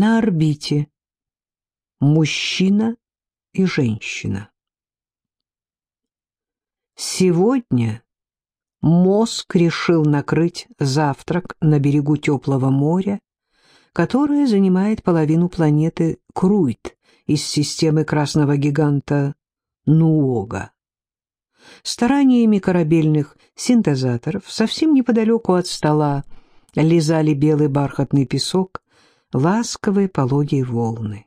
На орбите мужчина и женщина. Сегодня мозг решил накрыть завтрак на берегу теплого моря, которое занимает половину планеты Круйт из системы красного гиганта Нуога. Стараниями корабельных синтезаторов совсем неподалеку от стола лизали белый бархатный песок, ласковые пологие волны.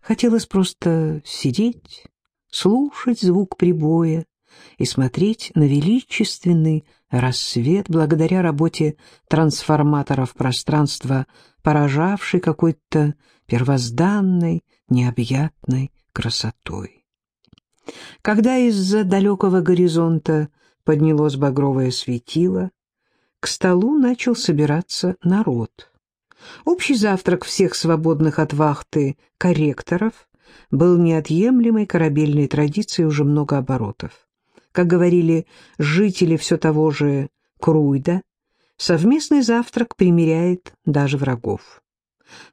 Хотелось просто сидеть, слушать звук прибоя и смотреть на величественный рассвет благодаря работе трансформаторов пространства, поражавший какой-то первозданной, необъятной красотой. Когда из-за далекого горизонта поднялось багровое светило, к столу начал собираться народ. Общий завтрак всех свободных от вахты корректоров был неотъемлемой корабельной традицией уже много оборотов. Как говорили жители все того же Круйда, совместный завтрак примиряет даже врагов.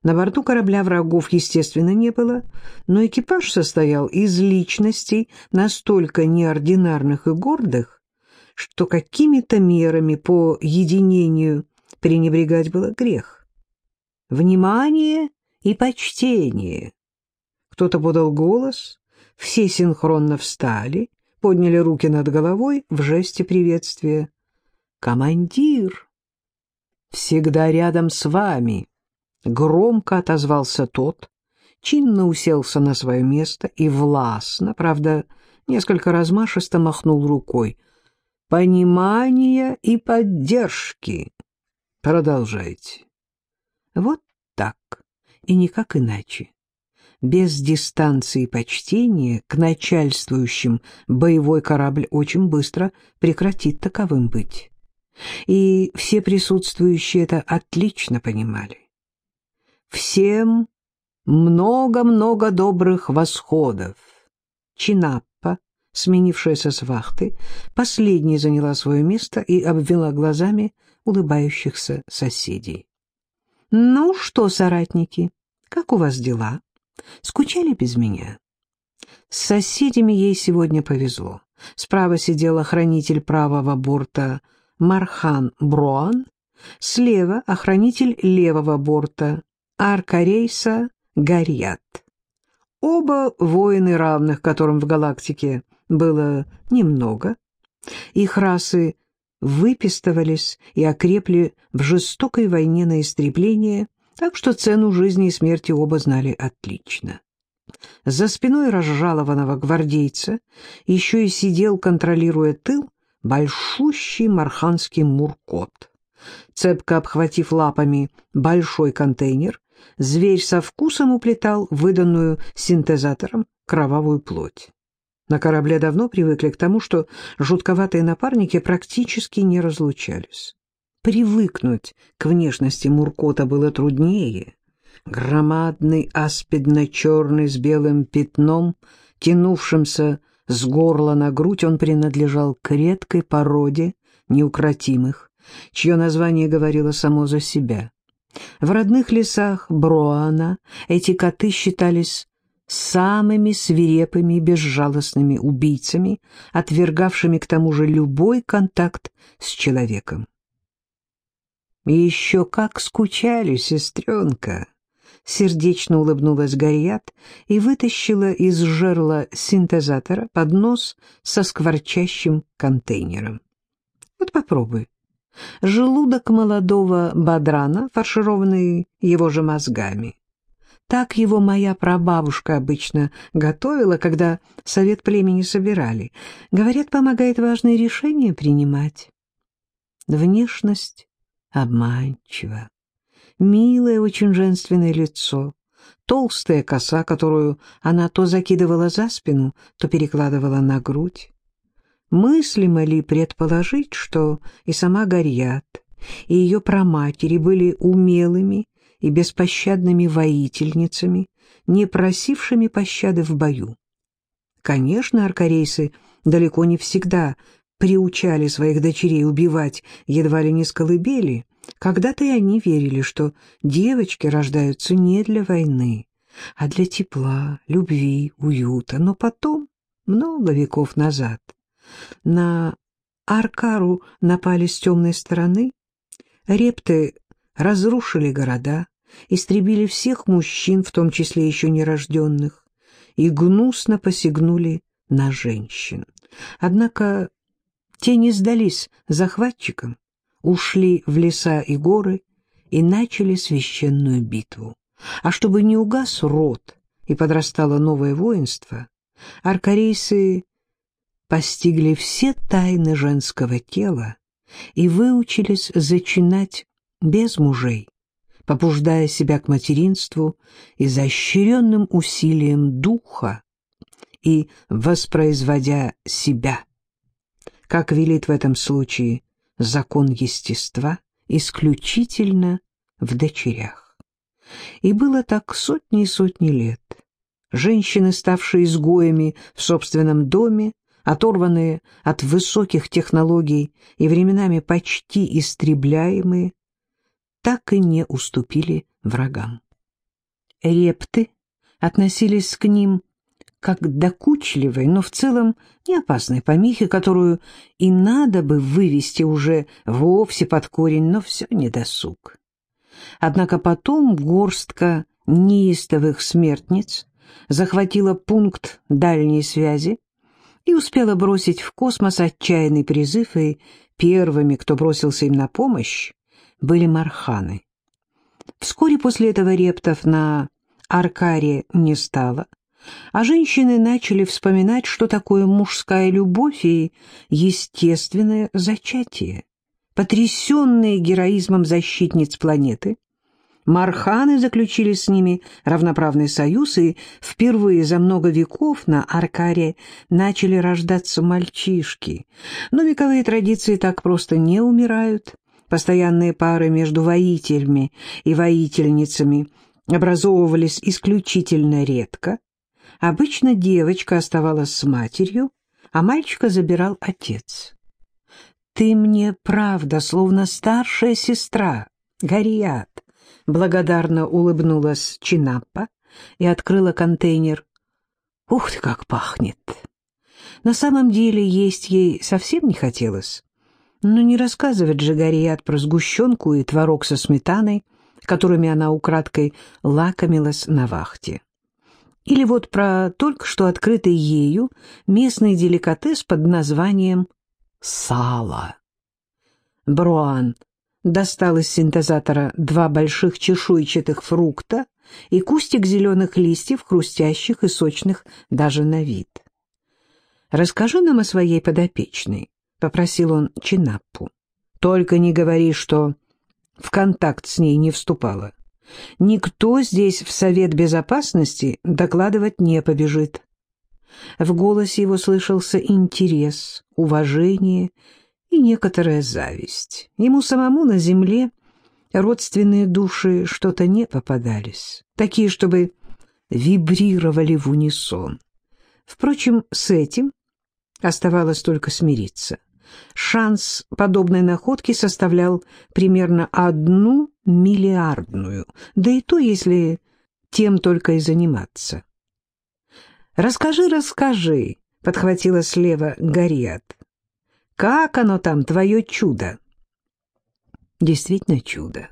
На борту корабля врагов, естественно, не было, но экипаж состоял из личностей настолько неординарных и гордых, что какими-то мерами по единению пренебрегать было грех. Внимание и почтение. Кто-то подал голос, все синхронно встали, подняли руки над головой в жесте приветствия. «Командир!» «Всегда рядом с вами!» Громко отозвался тот, чинно уселся на свое место и властно, правда, несколько размашисто махнул рукой. «Понимания и поддержки!» Продолжайте. Вот так, и никак иначе. Без дистанции почтения к начальствующим боевой корабль очень быстро прекратит таковым быть. И все присутствующие это отлично понимали. Всем много-много добрых восходов. Чинаппа, сменившаяся с вахты, последней заняла свое место и обвела глазами улыбающихся соседей. «Ну что, соратники, как у вас дела? Скучали без меня?» С соседями ей сегодня повезло. Справа сидел охранитель правого борта Мархан Броан, слева охранитель левого борта арка рейса Гарьят. Оба воины равных, которым в галактике было немного. Их расы выпистывались и окрепли в жестокой войне на истребление, так что цену жизни и смерти оба знали отлично. За спиной разжалованного гвардейца еще и сидел, контролируя тыл, большущий марханский муркот. Цепко обхватив лапами большой контейнер, зверь со вкусом уплетал выданную синтезатором кровавую плоть. На корабле давно привыкли к тому, что жутковатые напарники практически не разлучались. Привыкнуть к внешности Муркота было труднее. Громадный аспидно-черный с белым пятном, тянувшимся с горла на грудь, он принадлежал к редкой породе неукротимых, чье название говорило само за себя. В родных лесах Броана эти коты считались самыми свирепыми и безжалостными убийцами, отвергавшими к тому же любой контакт с человеком. Еще как скучали, сестренка! Сердечно улыбнулась Гарьят и вытащила из жерла синтезатора поднос со скворчащим контейнером. Вот попробуй. Желудок молодого бадрана, фаршированный его же мозгами. Так его моя прабабушка обычно готовила, когда совет племени собирали. Говорят, помогает важные решения принимать. Внешность обманчива. Милое, очень женственное лицо, толстая коса, которую она то закидывала за спину, то перекладывала на грудь. Мыслимо ли предположить, что и сама Горьят, и ее праматери были умелыми и беспощадными воительницами, не просившими пощады в бою? Конечно, аркарейсы далеко не всегда приучали своих дочерей убивать едва ли не с колыбели, Когда-то и они верили, что девочки рождаются не для войны, а для тепла, любви, уюта. Но потом, много веков назад, на Аркару напали с темной стороны, репты разрушили города, истребили всех мужчин, в том числе еще нерожденных, и гнусно посягнули на женщин. Однако те не сдались захватчикам, ушли в леса и горы и начали священную битву. А чтобы не угас род и подрастало новое воинство, аркарейцы постигли все тайны женского тела и выучились зачинать без мужей, побуждая себя к материнству изощренным усилием духа и воспроизводя себя. Как велит в этом случае закон естества, исключительно в дочерях. И было так сотни и сотни лет. Женщины, ставшие изгоями в собственном доме, оторванные от высоких технологий и временами почти истребляемые, так и не уступили врагам. Репты относились к ним как докучливой, но в целом не опасной помехе, которую и надо бы вывести уже вовсе под корень, но все недосуг. Однако потом горстка неистовых смертниц захватила пункт дальней связи и успела бросить в космос отчаянный призыв, и первыми, кто бросился им на помощь, были марханы. Вскоре после этого рептов на Аркаре не стало, а женщины начали вспоминать, что такое мужская любовь и естественное зачатие. Потрясенные героизмом защитниц планеты, Марханы заключили с ними равноправный союз, и впервые за много веков на Аркаре начали рождаться мальчишки. Но вековые традиции так просто не умирают. Постоянные пары между воителями и воительницами образовывались исключительно редко. Обычно девочка оставалась с матерью, а мальчика забирал отец. «Ты мне, правда, словно старшая сестра, Гориат», — благодарно улыбнулась Чинаппа и открыла контейнер. «Ух ты, как пахнет!» На самом деле есть ей совсем не хотелось. Но не рассказывать же Гориат про сгущенку и творог со сметаной, которыми она украдкой лакомилась на вахте. Или вот про только что открытый ею местный деликатес под названием «сало». Бруан достал из синтезатора два больших чешуйчатых фрукта и кустик зеленых листьев, хрустящих и сочных даже на вид. «Расскажи нам о своей подопечной», — попросил он Чинаппу. «Только не говори, что в контакт с ней не вступала. Никто здесь в Совет Безопасности докладывать не побежит». В голосе его слышался интерес, уважение и некоторая зависть. Ему самому на земле родственные души что-то не попадались, такие, чтобы вибрировали в унисон. Впрочем, с этим оставалось только смириться. Шанс подобной находки составлял примерно одну миллиардную, да и то, если тем только и заниматься. «Расскажи, расскажи», — подхватила слева Гориат. «Как оно там, твое чудо?» Действительно чудо.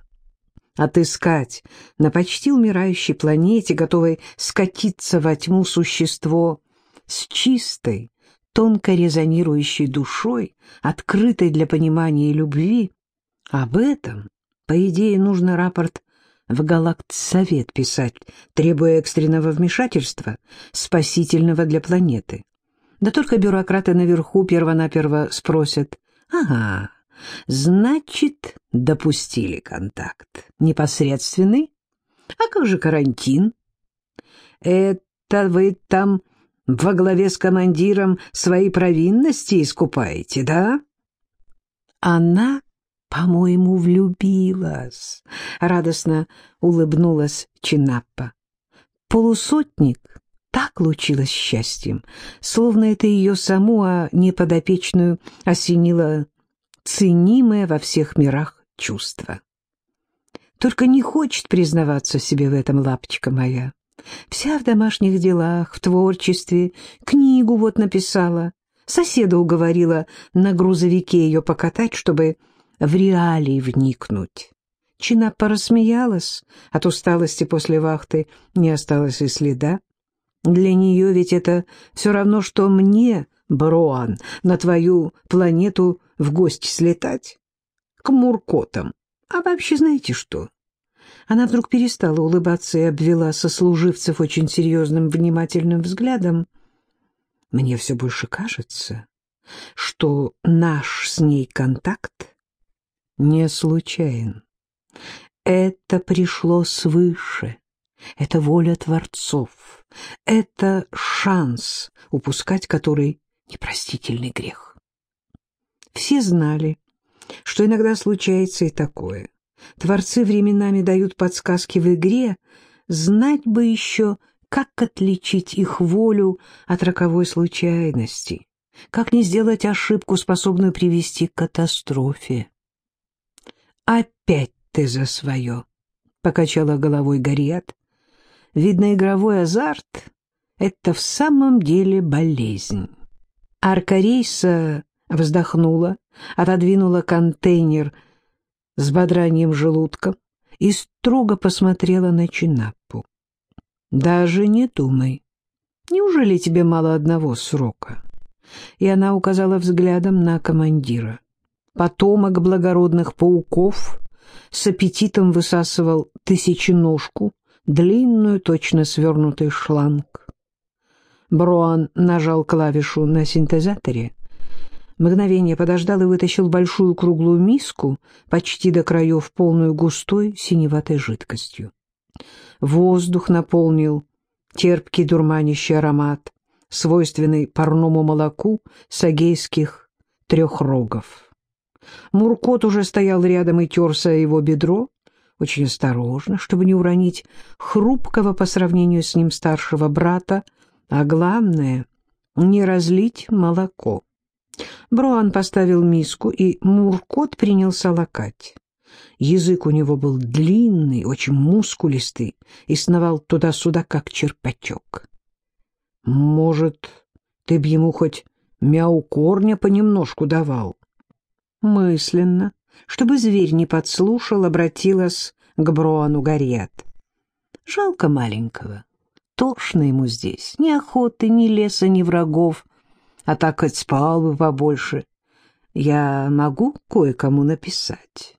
Отыскать на почти умирающей планете, готовой скатиться во тьму существо с чистой, тонко резонирующей душой, открытой для понимания и любви, об этом, по идее, нужно рапорт в Галактсовет писать, требуя экстренного вмешательства, спасительного для планеты. Да только бюрократы наверху перво-наперво спросят, «Ага, значит, допустили контакт. Непосредственный? А как же карантин?» «Это вы там во главе с командиром свои провинности искупаете, да? Она, по-моему, влюбилась, — радостно улыбнулась Чинаппа. Полусотник так лучилась счастьем, словно это ее саму, а не подопечную, осенило ценимое во всех мирах чувство. Только не хочет признаваться себе в этом лапочка моя. Вся в домашних делах, в творчестве, книгу вот написала. Соседа уговорила на грузовике ее покатать, чтобы в реалии вникнуть. Чина порассмеялась, от усталости после вахты не осталось и следа. Для нее ведь это все равно, что мне, Броан, на твою планету в гости слетать. К муркотам. А вообще знаете что? Она вдруг перестала улыбаться и обвела сослуживцев очень серьезным внимательным взглядом. Мне все больше кажется, что наш с ней контакт не случайен. Это пришло свыше. Это воля творцов. Это шанс, упускать который непростительный грех. Все знали, что иногда случается и такое. Творцы временами дают подсказки в игре, знать бы еще, как отличить их волю от роковой случайности, как не сделать ошибку, способную привести к катастрофе. «Опять ты за свое!» — покачала головой Гориат. «Видно, игровой азарт — это в самом деле болезнь». Арка рейса вздохнула, отодвинула контейнер с бодранием желудка и строго посмотрела на Чинаппу. «Даже не думай. Неужели тебе мало одного срока?» И она указала взглядом на командира. Потомок благородных пауков с аппетитом высасывал тысяченожку, длинную, точно свернутый шланг. Броан нажал клавишу на синтезаторе, Мгновение подождал и вытащил большую круглую миску, почти до краев полную густой синеватой жидкостью. Воздух наполнил терпкий дурманящий аромат, свойственный парному молоку сагейских трехрогов. Муркот уже стоял рядом и терся его бедро, очень осторожно, чтобы не уронить хрупкого по сравнению с ним старшего брата, а главное — не разлить молоко. Броан поставил миску, и Муркот принялся лакать. Язык у него был длинный, очень мускулистый, и сновал туда-сюда, как черпачок. «Может, ты б ему хоть мяу корня понемножку давал?» Мысленно, чтобы зверь не подслушал, обратилась к Броану Гарьят. «Жалко маленького. Тошно ему здесь. Ни охоты, ни леса, ни врагов» а так хоть спал бы побольше. Я могу кое-кому написать.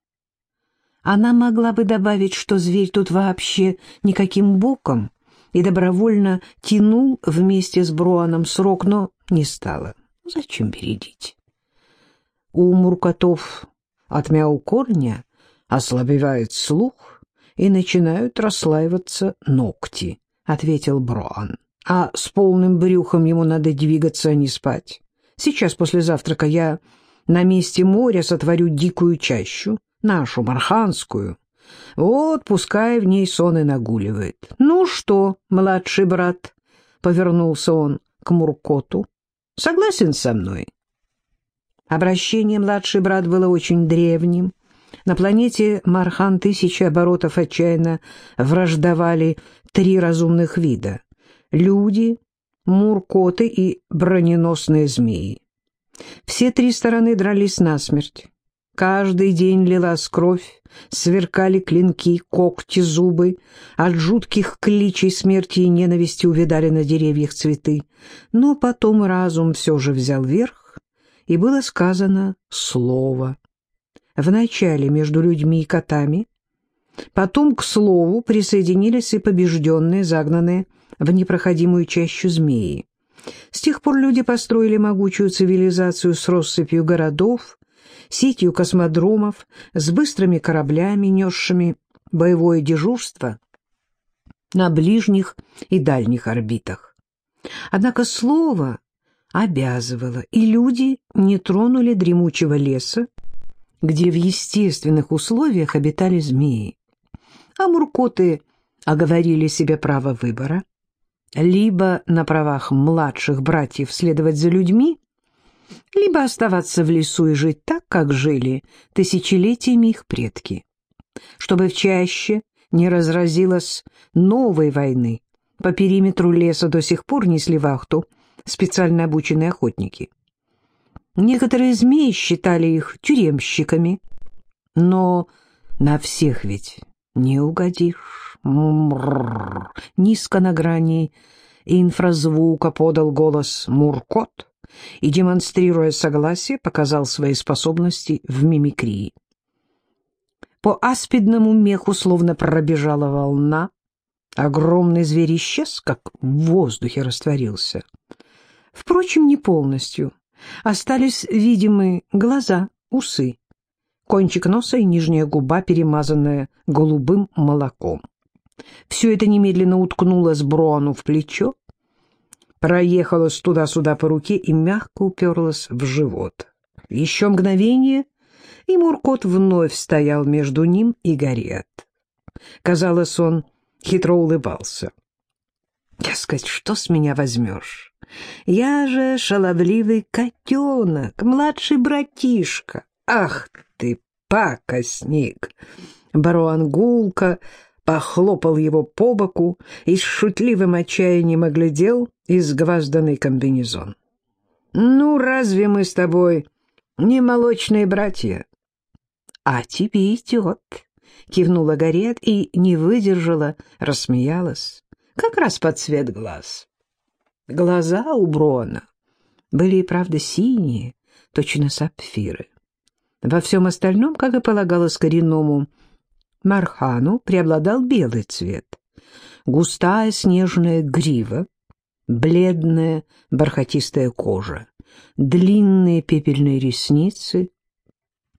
Она могла бы добавить, что зверь тут вообще никаким боком, и добровольно тянул вместе с Бруаном срок, но не стала. Зачем бередить? У муркотов от мяу корня ослабевает слух и начинают расслаиваться ногти, — ответил Бруан а с полным брюхом ему надо двигаться, а не спать. Сейчас после завтрака я на месте моря сотворю дикую чащу, нашу, марханскую. Вот пускай в ней сон и нагуливает. «Ну что, младший брат?» — повернулся он к Муркоту. «Согласен со мной?» Обращение «младший брат» было очень древним. На планете Мархан тысячи оборотов отчаянно враждовали три разумных вида — люди, муркоты и броненосные змеи. Все три стороны дрались насмерть. Каждый день лилась кровь, сверкали клинки, когти, зубы. От жутких кличей смерти и ненависти увидали на деревьях цветы. Но потом разум все же взял верх, и было сказано слово. Вначале между людьми и котами, потом к слову присоединились и побежденные, загнанные в непроходимую чащу змеи. С тех пор люди построили могучую цивилизацию с россыпью городов, сетью космодромов, с быстрыми кораблями, несшими боевое дежурство на ближних и дальних орбитах. Однако слово обязывало, и люди не тронули дремучего леса, где в естественных условиях обитали змеи. А муркоты оговорили себе право выбора — либо на правах младших братьев следовать за людьми, либо оставаться в лесу и жить так, как жили тысячелетиями их предки. чтобы в чаще не разразилась новой войны. По периметру леса до сих пор несли вахту специально обученные охотники. Некоторые змеи считали их тюремщиками, но на всех ведь не угодишь. Мур. Низко на грани инфразвука подал голос Муркот и, демонстрируя согласие, показал свои способности в мимикрии. По аспидному меху словно пробежала волна. Огромный зверь исчез, как в воздухе растворился. Впрочем, не полностью. Остались видимы глаза, усы, кончик носа и нижняя губа, перемазанная голубым молоком. Все это немедленно уткнулось Брону в плечо, проехалось туда-сюда по руке и мягко уперлось в живот. Еще мгновение, и Муркот вновь стоял между ним и Гарет. Казалось, он хитро улыбался. «Дескать, что с меня возьмешь? Я же шаловливый котенок, младший братишка. Ах ты, пакостник!» Барон гулко похлопал его по боку и с шутливым отчаянием оглядел изгвазданный комбинезон. «Ну, разве мы с тобой не молочные братья?» «А тебе идет», — кивнула Гарет и не выдержала, рассмеялась, как раз под цвет глаз. Глаза у Брона были и правда синие, точно сапфиры. Во всем остальном, как и полагалось коренному Мархану преобладал белый цвет. Густая снежная грива, бледная бархатистая кожа, длинные пепельные ресницы.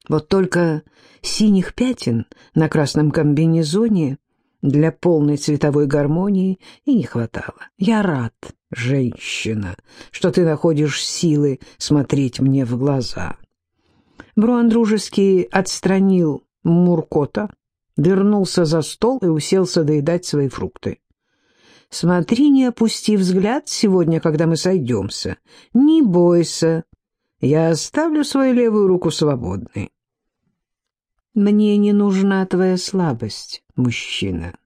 Вот только синих пятен на красном комбинезоне для полной цветовой гармонии и не хватало. Я рад, женщина, что ты находишь силы смотреть мне в глаза. Бруан дружески отстранил Муркота, вернулся за стол и уселся доедать свои фрукты. «Смотри, не опусти взгляд сегодня, когда мы сойдемся. Не бойся, я оставлю свою левую руку свободной». «Мне не нужна твоя слабость, мужчина.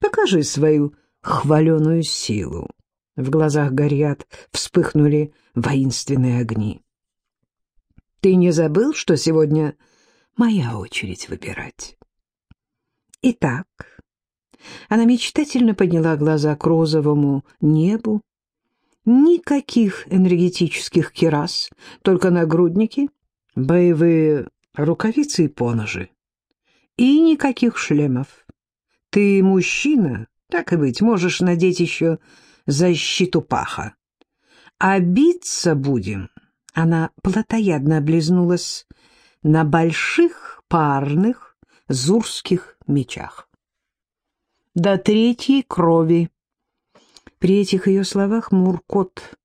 Покажи свою хваленую силу». В глазах горят, вспыхнули воинственные огни. «Ты не забыл, что сегодня моя очередь выбирать?» Итак, она мечтательно подняла глаза к розовому небу. Никаких энергетических керас, только нагрудники, боевые рукавицы и поножи. И никаких шлемов. Ты мужчина, так и быть, можешь надеть еще защиту паха. А биться будем, она плотоядно облизнулась, на больших парных зурских мечах. До третьей крови. При этих ее словах Муркот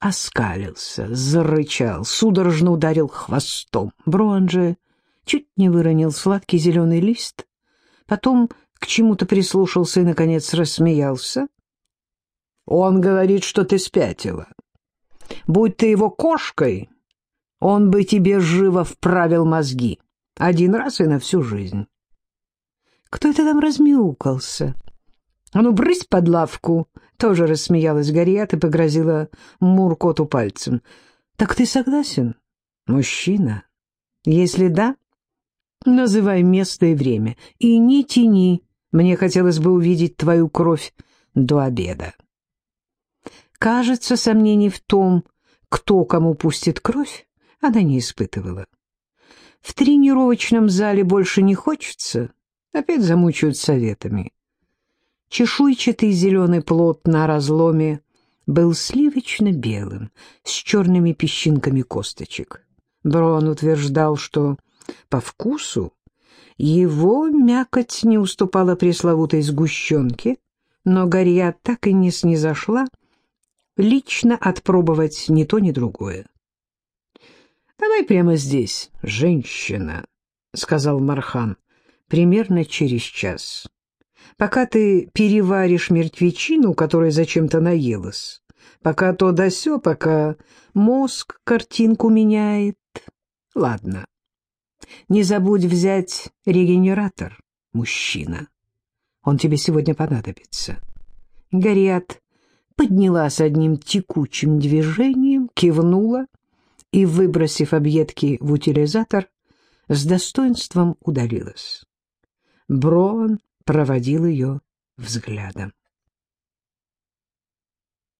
оскалился, зарычал, судорожно ударил хвостом. Бруан же чуть не выронил сладкий зеленый лист, потом к чему-то прислушался и, наконец, рассмеялся. «Он говорит, что ты спятила. Будь ты его кошкой, он бы тебе живо вправил мозги, один раз и на всю жизнь. Кто это там размяукался? А ну, брысь под лавку! Тоже рассмеялась Гориат и погрозила Муркоту пальцем. Так ты согласен? Мужчина? Если да, называй место и время. И не тяни. Мне хотелось бы увидеть твою кровь до обеда. Кажется, сомнений в том, кто кому пустит кровь, она не испытывала. В тренировочном зале больше не хочется, Опять замучают советами. Чешуйчатый зеленый плод на разломе был сливочно-белым, с черными песчинками косточек. Брон утверждал, что по вкусу его мякоть не уступала пресловутой сгущенке, но Гарья так и не снизошла лично отпробовать ни то, ни другое. «Давай прямо здесь, женщина», — сказал Мархан примерно через час. Пока ты переваришь мертвечину, которая зачем-то наелась, пока то да сё, пока мозг картинку меняет. Ладно, Не забудь взять регенератор, мужчина. Он тебе сегодня понадобится. Гориат поднялась одним текучим движением, кивнула и, выбросив объедки в утилизатор, с достоинством удалилась. Броан проводил ее взглядом.